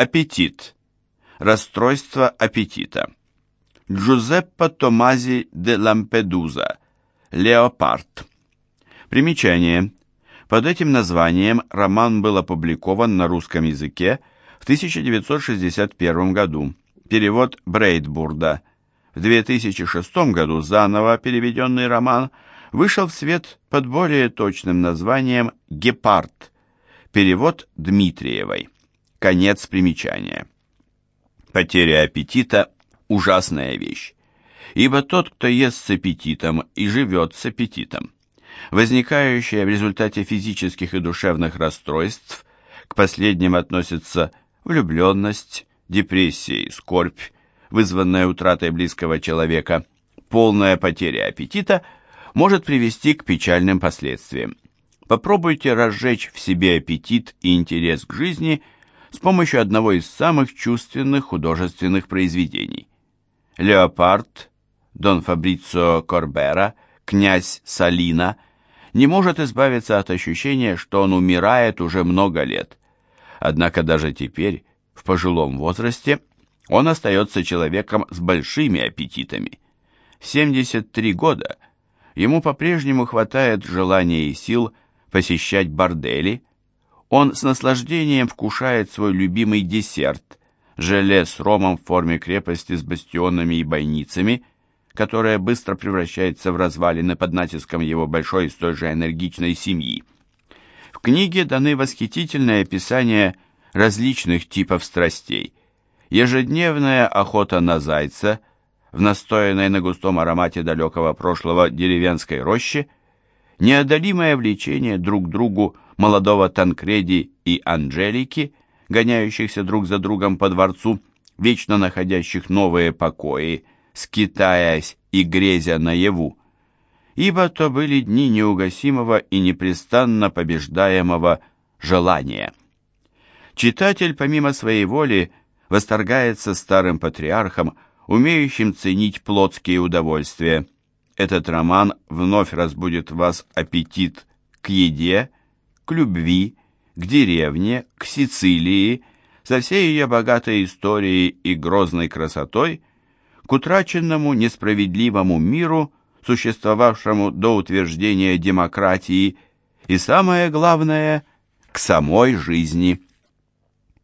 Аппетит. Расстройство аппетита. Джузеппо Томази де Лампедуза. Леопард. Примечание. Под этим названием роман был опубликован на русском языке в 1961 году. Перевод Брейдбурда. В 2006 году заново переведенный роман вышел в свет под более точным названием «Гепард». Перевод Дмитриевой. Конец примечания. Потеря аппетита – ужасная вещь. Ибо тот, кто ест с аппетитом и живет с аппетитом, возникающая в результате физических и душевных расстройств, к последним относятся влюбленность, депрессия и скорбь, вызванная утратой близкого человека, полная потеря аппетита может привести к печальным последствиям. Попробуйте разжечь в себе аппетит и интерес к жизни – с помощью одного из самых чувственных художественных произведений. Леопард, Дон Фабрицио Корбера, князь Салина, не может избавиться от ощущения, что он умирает уже много лет. Однако даже теперь, в пожилом возрасте, он остается человеком с большими аппетитами. В 73 года ему по-прежнему хватает желания и сил посещать бордели, он с наслаждением вкушает свой любимый десерт – желе с ромом в форме крепости с бастионами и бойницами, которая быстро превращается в развалины под натиском его большой и столь же энергичной семьи. В книге даны восхитительные описания различных типов страстей. Ежедневная охота на зайца в настоянной на густом аромате далекого прошлого деревенской роще, неодолимое влечение друг к другу молодого Танкреди и Анжелики, гоняющихся друг за другом по дворцу, вечно находящих новые покои, скитаясь и грезя наяву. Ибо то были дни неугасимого и непрестанно побеждаемого желания. Читатель, помимо своей воли, восторгается старым патриархом, умеющим ценить плотские удовольствия. Этот роман вновь разбудит вас аппетит к еде, к любви, к деревне, к Сицилии, со всей ее богатой историей и грозной красотой, к утраченному несправедливому миру, существовавшему до утверждения демократии, и самое главное, к самой жизни.